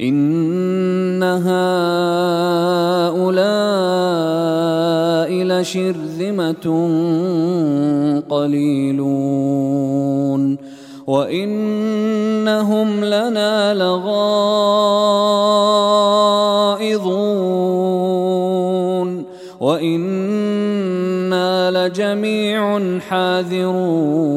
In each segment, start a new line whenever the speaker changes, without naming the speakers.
ان هؤلاء لشرذمه قليلون وانهم لنا لغائظون وأنا لجميع حاذرون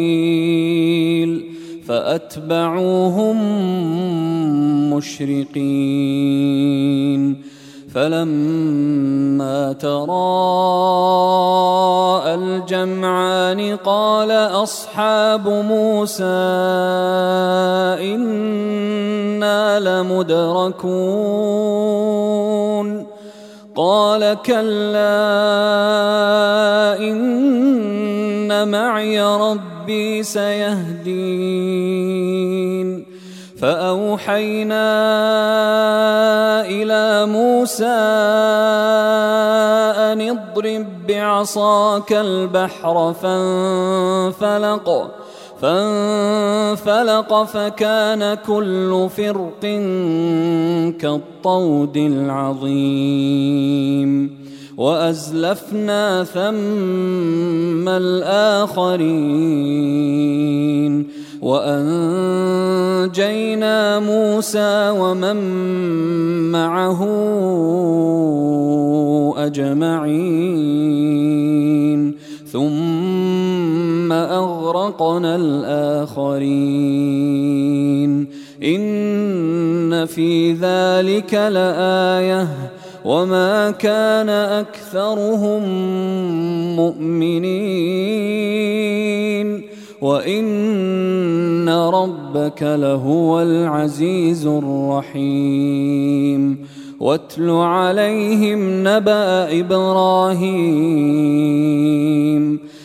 فاتبعوهم مشرقين. فلما تراءى الجمعان قال أصحاب موسى إنا لمدركون. قال كلا إن معي ربي سيهدين. فأوحينا إلى موسى أن اضرب بعصاك البحر فانفلق فانفلق فكان كل فرق كالطود العظيم. وأزلفنا ثم الآخرين وأنجينا موسى ومن معه أجمعين ثم أغرقنا الآخرين إن في ذلك لآية وما كان اكثرهم مؤمنين وان ربك لهو العزيز الرحيم واتل عليهم نبا إبراهيم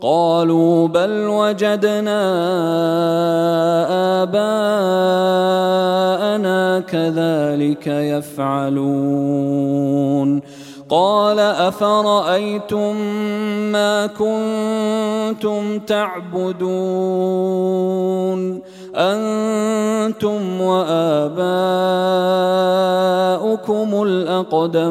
قالوا بل وجدنا آباءنا كذلك يفعلون. قال أفرأيتم ما كنتم تعبدون؟ أنتم وآباؤكم الأقدمون.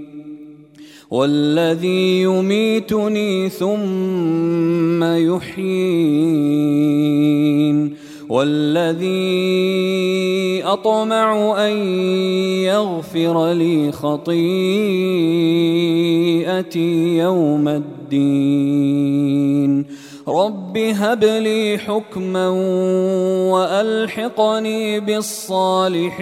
والذي يميتني ثم يحيين والذي أطمع أن يغفر لي خطيئتي يوم الدين رب هب لي حكما وألحقني بالصالحين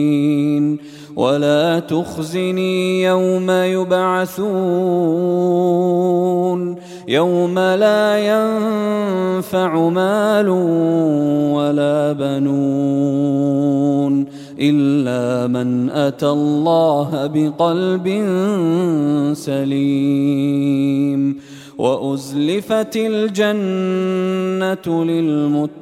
ولا تخزني يوم يبعثون يوم لا ينفع مال ولا بنون الا من اتى الله بقلب سليم وازلفت الجنه للمتقين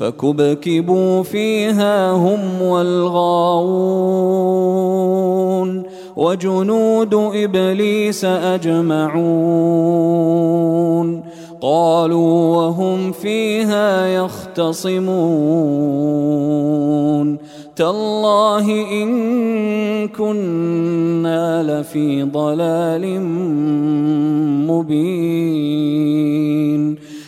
فكبكبوا فيها هم والغاوون وجنود ابليس اجمعون قالوا وهم فيها يختصمون تالله ان كنا لفي ضلال مبين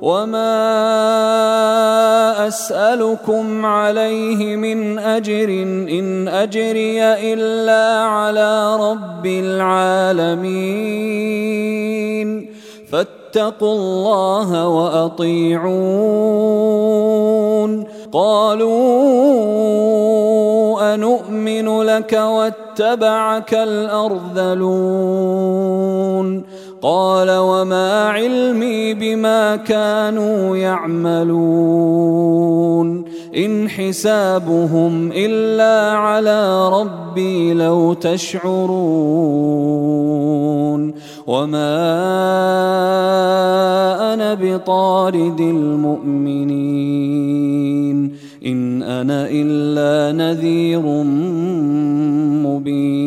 وما اسالكم عليه من اجر ان اجري الا على رب العالمين فاتقوا الله واطيعون قالوا انومن لك واتبعك الأرذلون؟ قال وما علمي بما كانوا يعملون. إن حسابهم إلا على ربي لو تشعرون وما أنا بطارد المؤمنين إن أنا إلا نذير مبين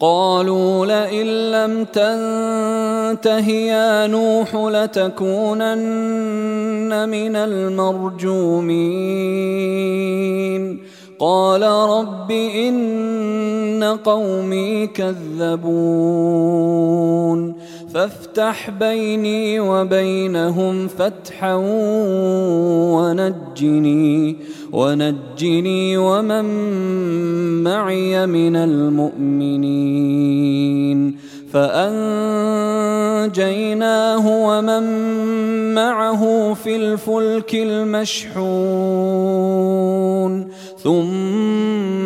قالوا لئن لم تنته يا نوح لتكونن من المرجومين. قال رب إن قومي كذبون. فافتح بيني وبينهم فتحا ونجني ونجني ومن معي من المؤمنين. فأنجيناه ومن معه في الفلك المشحون ثم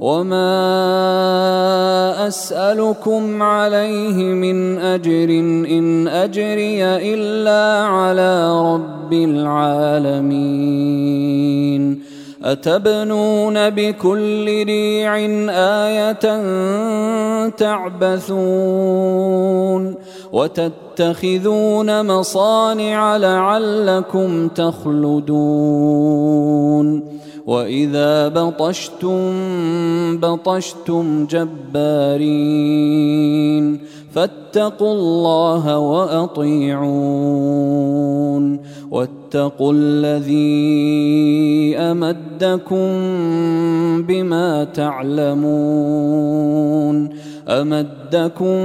وما اسالكم عليه من اجر ان اجري الا على رب العالمين أتبنون بكل ريع آية تعبثون وتتخذون مصانع لعلكم تخلدون واذا بطشتم بطشتم جبارين فاتقوا الله واطيعون واتقوا الذي امدكم بما تعلمون امدكم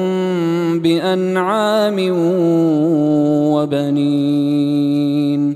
بانعام وبنين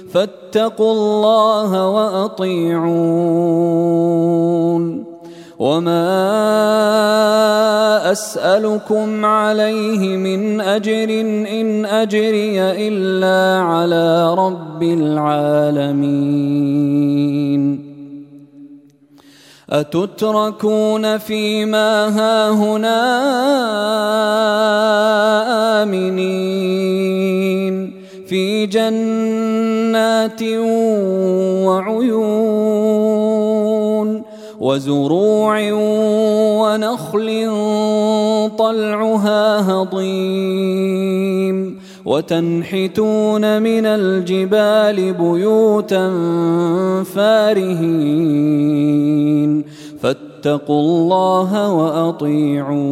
فاتقوا الله وأطيعون. وما أسألكم عليه من أجر إن أجري إلا على رب العالمين. أتتركون فيما هاهنا آمنين؟ في جنات وعيون وزروع ونخل طلعها هضيم وتنحتون من الجبال بيوتا فارهين فاتقوا الله وأطيعون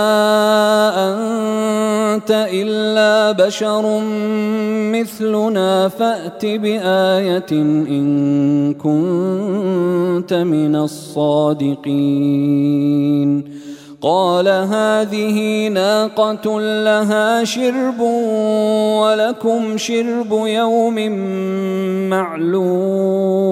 بشر مثلنا فأت بآية إن كنت من الصادقين. قال هذه ناقة لها شرب ولكم شرب يوم معلوم.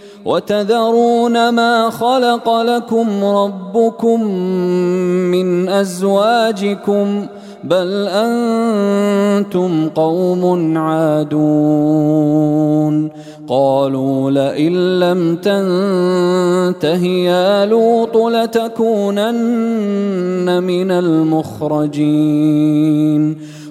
وتذرون ما خلق لكم ربكم من أزواجكم ۖ بل أنتم قوم عادون قالوا لئن لم تنته يا لوط لتكونن من المخرجين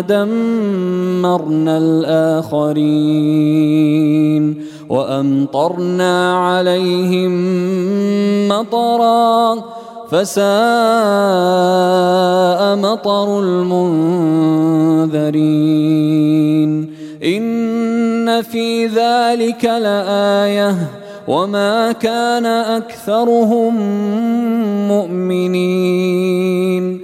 دمرنا الآخرين وأمطرنا عليهم مطرا فساء مطر المنذرين إن في ذلك لآية وما كان أكثرهم مؤمنين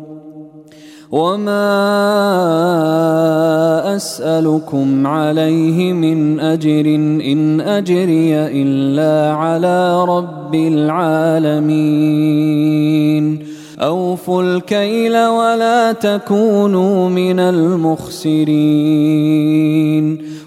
وما اسالكم عليه من اجر ان اجري الا على رب العالمين اوفوا الكيل ولا تكونوا من المخسرين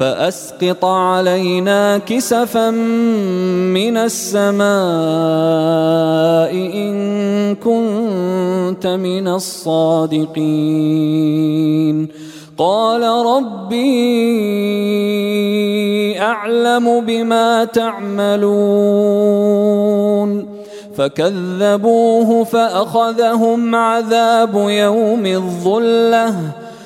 فأسقط علينا كسفا من السماء إن كنت من الصادقين. قال ربي أعلم بما تعملون. فكذبوه فأخذهم عذاب يوم الظلة.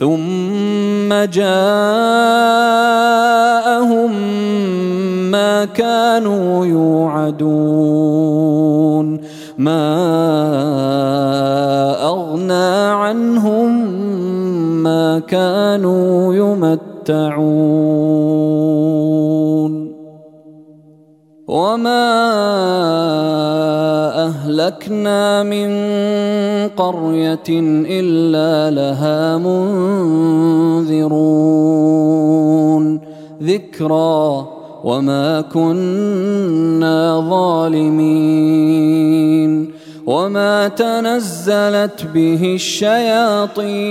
ثم جاءهم ما كانوا يوعدون. ما أغنى عنهم ما كانوا يمتعون. وما أهلكنا من قرية إلا لها منذرون ذكرى وما كنا ظالمين وما تنزلت به الشياطين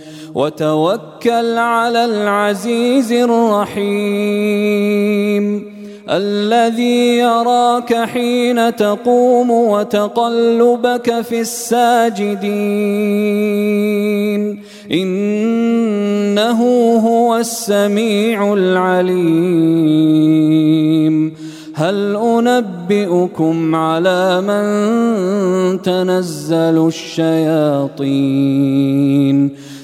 وتوكل على العزيز الرحيم الذي يراك حين تقوم وتقلبك في الساجدين. إنه هو السميع العليم. هل أنبئكم على من تنزل الشياطين؟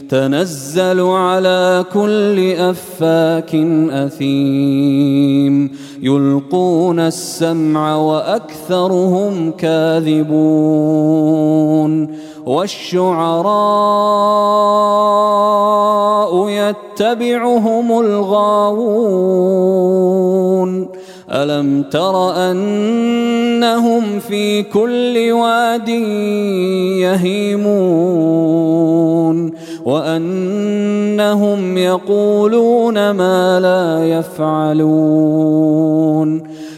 تنزل على كل أفاك أثيم. يلقون السمع وأكثرهم كاذبون. والشعراء يتبعهم الغاوون. ألم تر أنهم في كل واد يهيمون. وأنهم يقولون ما لا يفعلون.